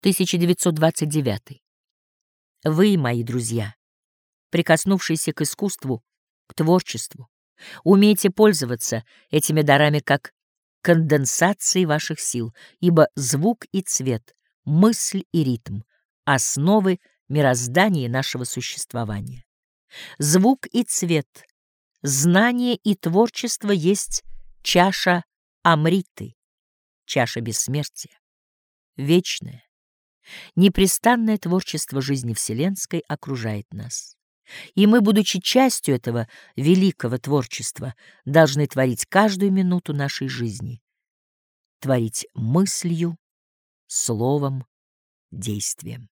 1929. Вы, мои друзья, прикоснувшиеся к искусству, к творчеству, умеете пользоваться этими дарами как конденсацией ваших сил, ибо звук и цвет, мысль и ритм — основы мироздания нашего существования. Звук и цвет, знание и творчество есть чаша Амриты, чаша бессмертия, вечная. Непрестанное творчество жизни Вселенской окружает нас. И мы, будучи частью этого великого творчества, должны творить каждую минуту нашей жизни, творить мыслью, словом, действием.